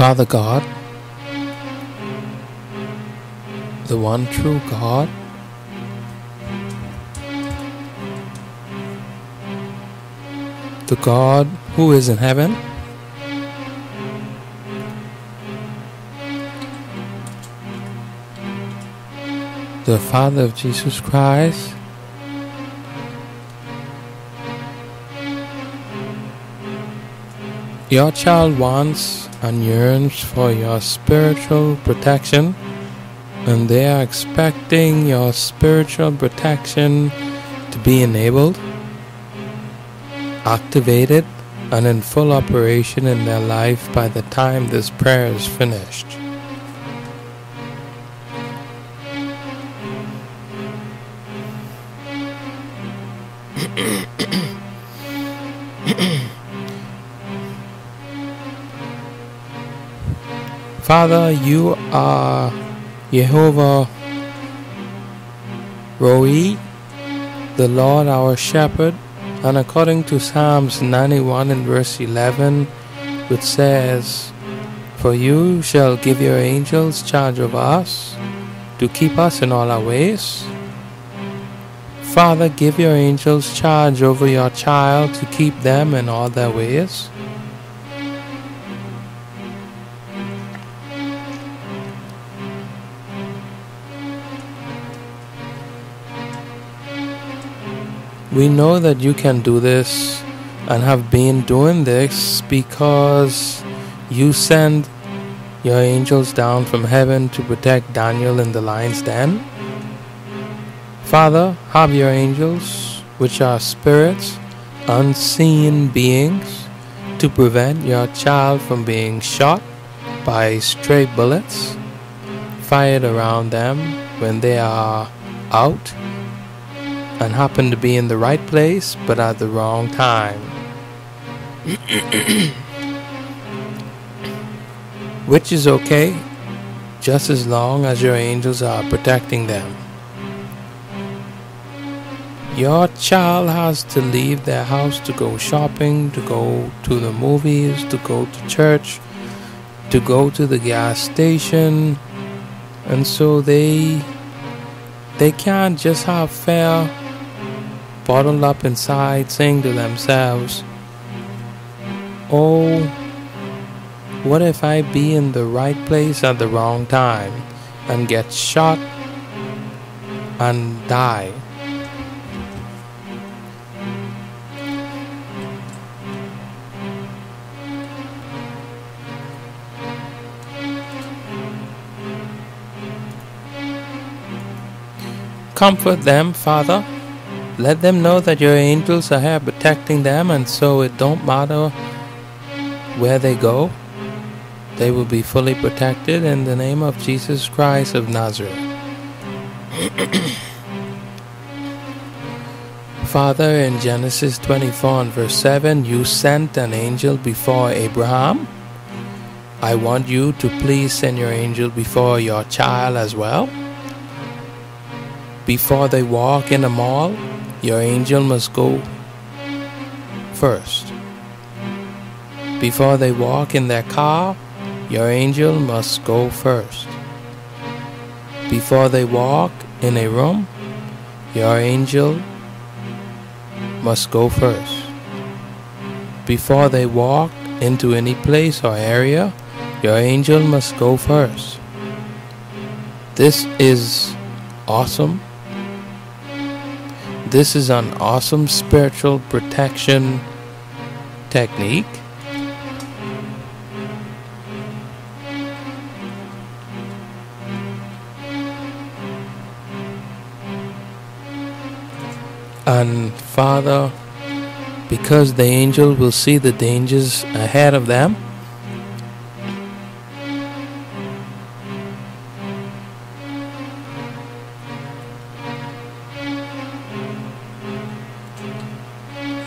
Father God, the one true God, the God who is in heaven, the Father of Jesus Christ, your child wants and yearns for your spiritual protection, and they are expecting your spiritual protection to be enabled, activated, and in full operation in their life by the time this prayer is finished. Father, you are Jehovah Roi, the Lord our shepherd, and according to Psalms 91 and verse 11, which says, For you shall give your angels charge of us to keep us in all our ways. Father, give your angels charge over your child to keep them in all their ways. We know that you can do this and have been doing this because you send your angels down from heaven to protect Daniel in the lion's den. Father, have your angels, which are spirits, unseen beings, to prevent your child from being shot by stray bullets fired around them when they are out and happen to be in the right place but at the wrong time. Which is okay, just as long as your angels are protecting them. Your child has to leave their house to go shopping, to go to the movies, to go to church, to go to the gas station, and so they they can't just have fare bottled up inside, saying to themselves, Oh, what if I be in the right place at the wrong time and get shot and die? Comfort them, Father. Let them know that your angels are here protecting them, and so it don't matter where they go, they will be fully protected in the name of Jesus Christ of Nazareth. Father, in Genesis 24 and verse 7, you sent an angel before Abraham. I want you to please send your angel before your child as well. Before they walk in a mall, your angel must go first. Before they walk in their car, your angel must go first. Before they walk in a room, your angel must go first. Before they walk into any place or area, your angel must go first. This is awesome. This is an awesome spiritual protection technique. And Father, because the angel will see the dangers ahead of them,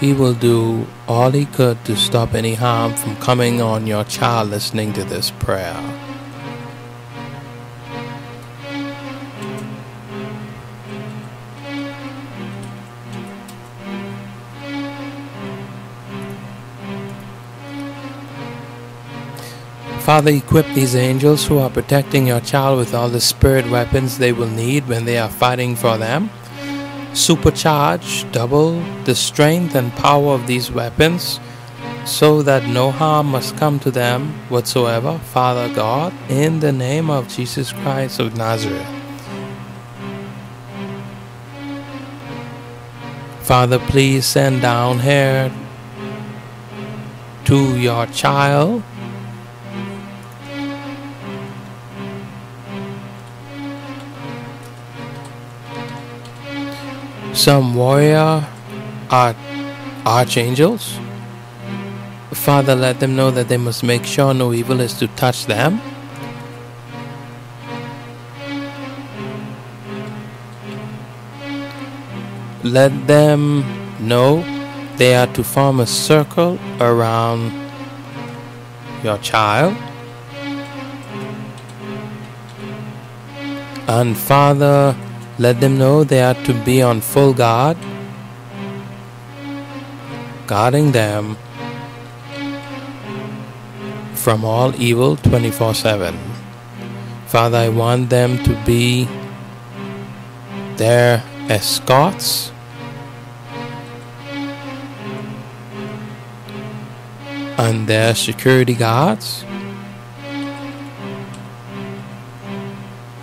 he will do all he could to stop any harm from coming on your child listening to this prayer. Father, equip these angels who are protecting your child with all the spirit weapons they will need when they are fighting for them. Supercharge, double the strength and power of these weapons so that no harm must come to them whatsoever, Father God, in the name of Jesus Christ of Nazareth. Father, please send down here to your child. Some warrior arch- archangels Father, let them know that they must make sure no evil is to touch them. Let them know they are to form a circle around your child. And Father, let them know they are to be on full guard, guarding them from all evil 24 7. Father, I want them to be their escorts and their security guards.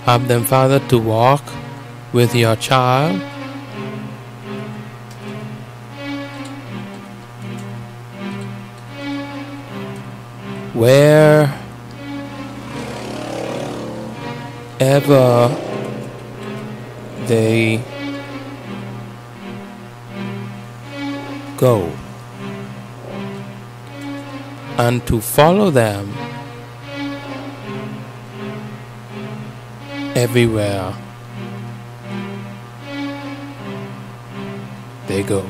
Have them, Father, to walk with your child. Wherever they go and to follow them everywhere they go.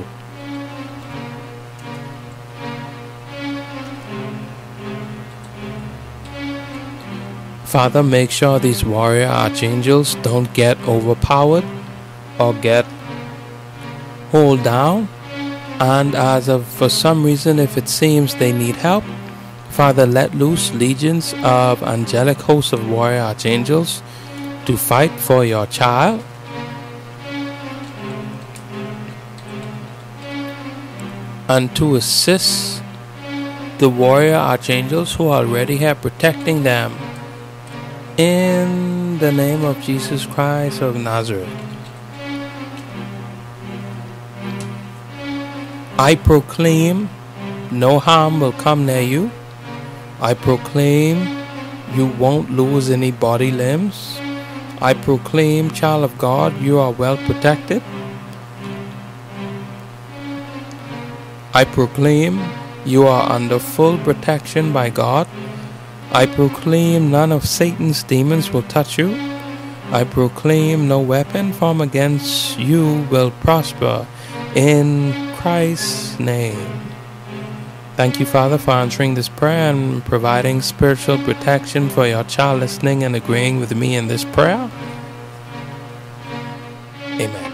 Father, make sure these warrior archangels don't get overpowered or get hold down. And as of for some reason, if it seems they need help, Father, let loose legions of angelic hosts of warrior archangels to fight for your child. And to assist the warrior archangels who already here protecting them in the name of Jesus Christ of Nazareth. I proclaim no harm will come near you. I proclaim you won't lose any body limbs. I proclaim, child of God, you are well protected. I proclaim you are under full protection by God. I proclaim none of Satan's demons will touch you. I proclaim no weapon formed against you will prosper in Christ's name. Thank you, Father, for answering this prayer and providing spiritual protection for your child listening and agreeing with me in this prayer. Amen.